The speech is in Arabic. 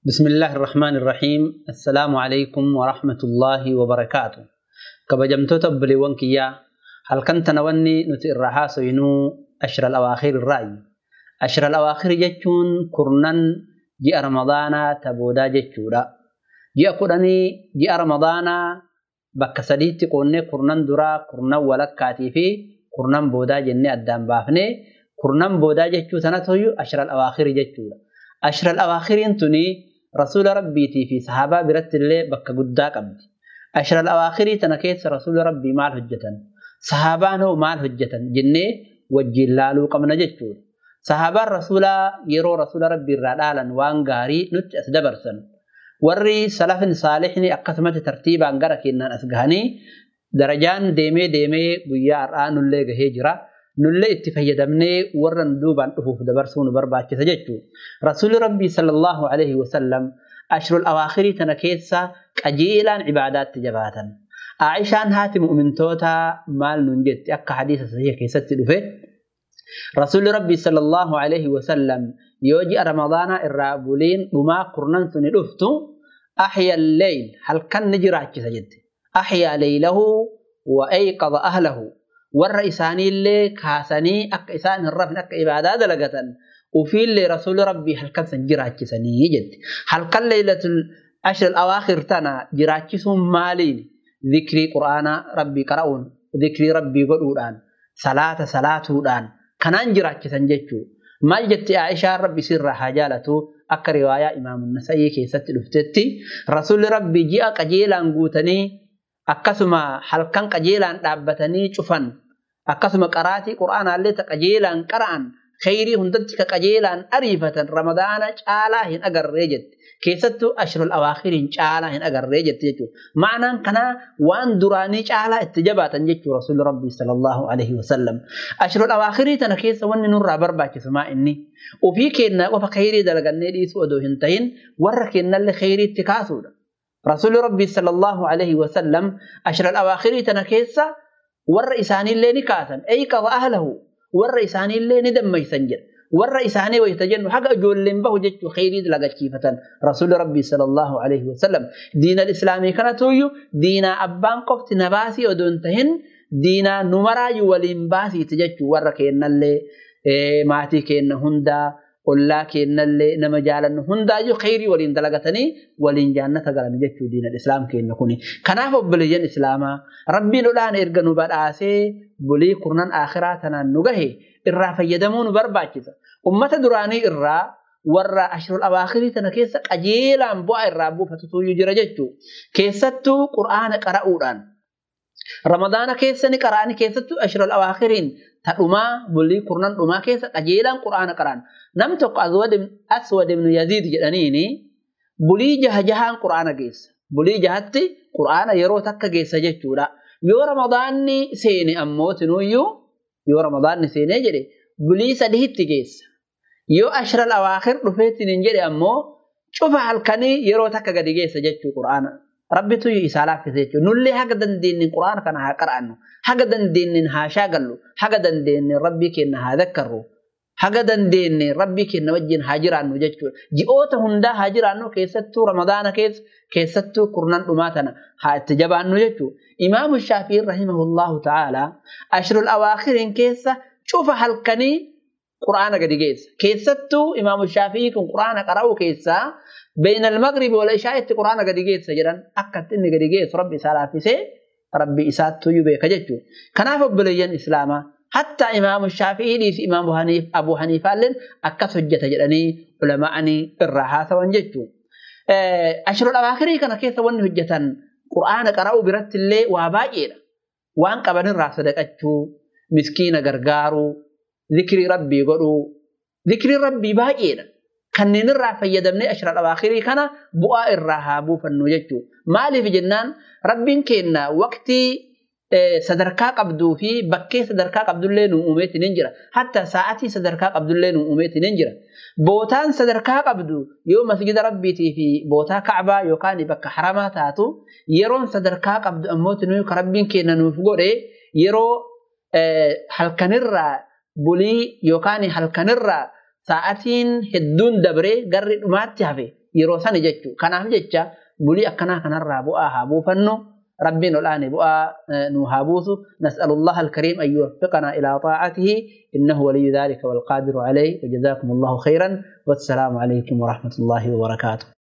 بسم الله الرحمن الرحيم السلام عليكم ورحمة الله وبركاته كبجمتو تبلي وانكيا هل كنت نوني نتئرها سينو أشر الأواخر الرأي أشر الأواخر جتشون كرنن جاء رمضان تبودا جتشودا جاء قراني جاء رمضان بك سديتي قوني كرنن درا كرنن ولكاتي في كرنن بودا جنة أدام بافني كرنن بودا جتشو سنتهيو أشر الأواخر جتشودا أشر الأواخر تني رسول ربي تي في صحابة برت اللي بك قدا قبل أشر الأواخر تنكيت رسول ربي مال هجة صحابان هو مال هجة جنة وجلالو قمنا جتشودا صحابة الرسول يرو رسول ربي الرلالا وان غاري نت أسدبرسن. warri salafin saalixni akkasumatti tartiibaan gara keennan as gahanii darajaan deemee deemee guyyaa har'aa nullee gahee. Nullee itti fayyadamnee warra nu duubaan dhufuuf dabarsuu nu barbaachisa jechuudha. Rasuulli Rabbii sallallahu alaihi wasallam ashrul awaakirii tana keessa qajeelaan ibaadaatti jabaatan. Aishaan haati mu'mintoota maal nuun jetti akka hadiisa sahih keessatti dhufe. Rasuulli Rabbii sallallahu alaihi wasallam yoo ji'a Ramadaanaa irraa buliin dhumaa kurnan suni dhuftu أحيا الليل هل كان نجرا جد أحيا ليله وأيقظ أهله والرئيساني أك إسان الرفن أك إبادة دلقة وفي اللي رسول ربي هل كان سنجرا جسني جد هل كان ليلة العشر الأواخر تنا جرا مالين ذكري قرآن ربي قرأون ذكري ربي قرآن صلاة صلاة ودان كنان جرا جسن جتشو ما جت عائشة ربي سر حاجالته akka riwaayaa imaamu Nasa'ii keessatti dhuftetti rasuulli rabbi ji'a qajeelaan guutanii akkasuma halkan qajeelaan dhaabbatanii cufan akkasuma qaraatii qura'aanaallee ta qajeelaan qara'an khayrii hundatti ka qajeelaan ariifatan ramadaana caalaa hin agarree jetti keessattuu ashrul awaakhiriin caalaa hin agarree jetti jechuudha ma'anaan kanaa waan duraanii caalaa itti jabaatan jechuudha rasuulli rabbii sallallahu alaihi wasallam ashrul awaakhirii tana keessa wanni nurraa barbaachisu maa inni ofii keenna qofa khayrii dalagannee dhiisuu odoo hin tahin warra keennallee khayriitti kaasuudha. Rasuulli Rabbii sallallahu alaihi wasallam ashral awaakirii tana keessa والرئيساني اللي نكاثن أيك وأهله والرئيساني اللي ندم ما يثنجر والرئيساني ويتجن حق أجول لنبه جدت خيريد لقشيفة رسول ربي صلى الله عليه وسلم دين الإسلامي كانتوي دين أبان قفت نباسي ودنتهن دين نمراج والنباسي تجدت ورقين اللي ماتي كين هندا ollaa keennallee nama jaalannu hundaayyuu khayrii waliin dalagatanii waliin jaannata galan jechuu diinal islaam keenna kuni. Kanaaf obboleeyyan islaamaa rabbiin odhaan erga nu badhaasee bulii kurnan akhiraa tanaan nu gahe irraa fayyadamuu nu barbaachisa. Ummata duraanii irraa warra ashrul awaakirii tana keessa qajeelaan bu'aa irraa buufatutu jira jechuu. Keessattuu qur'aana qara'uudhaan Ramadaana keessa ni qara'ani keessattuu ashrul awaakiriin ta dhumaa bulii kurnan dhumaa keessa qajeelaan qura'aana qara'an. Nam tokko aswad ibnu yaziid jedhaniini bulii jaha jahaan qura'aana geessa. Bulii jahatti qura'aana yeroo takka geessa jechuudha. Yoo ramadaanni seene ammoo tinuyyuu yoo ramadaanni seenee jedhe bulii sadiitti geessa. Yoo ashral awaakir dhufeetiin jedhe ammoo cufa halkanii yeroo takka gadi geessa jechuu qura'aana. ربي تو يسالا في ذيك نولي هاك دن دين القران كان هاكر انه هاك دن دين ها شاغلو هاك دن دين ربي كين ها ذكروا هاك دن دين ربي كين وجين هاجر انه جيتو جيوت هندا هاجر انه كيستو رمضان كيس كيستو قرنن دماتنا ها تجب انه جيتو إمام الشافعي رحمه الله تعالى أشر الاواخر ان كيس شوف هل quraana gadi geessa. Keessattuu imaamu Shaafii kun quraana qara'u keessaa بين المغرب والعشاء القرآن قد جيت سجدا أكد إني قد جيت ربي سالا في سي. ربي إسات تيوبي كجتو كان فبليا إسلاما. حتى إمام الشافعي ليس إمام حنيف أبو حنيفة لن أكد حجة جدني علماءني الراحة وانجتو أشهر الأواخر كان كيف ون حجة قرآن قرأوا برت الله واباجينا وان قبل الرأس دقتو مسكين غرغارو ذكر ربي قرو ذكر ربي باجينا kanneen irraa fayyadamnee ashra awaakirii kana bu'aa irraa haa buufannu jechuudha. Maaliif jennaan rabbiin keenya waqtii sadarkaa qabduu fi bakkee sadarkaa qabdullee nu uumeetiin hin jira. Hatta sa'aatii sadarkaa qabdullee nu uumeetiin hin jira. Bootaan sadarkaa qabdu yoo masjida rabbiitii fi bootaa ka'baa yookaan bakka haramaa taatu yeroon sadarkaa qabdu ammoo nuyi rabbiin keenya nuuf godhe yeroo halkanirraa bulii yookaan halkanirraa sa'aatiin hedduun dabree garri dhumaatti hafe yeroo sani jechuu kanaaf jecha bulii akkanaa kanarraa bu'aa haa buufannu ربنا الآن بؤا نهابوث نسأل الله الكريم أن يوفقنا إلى طاعته إنه ولي ذلك والقادر عليه وجزاكم الله خيرا والسلام عليكم ورحمة الله وبركاته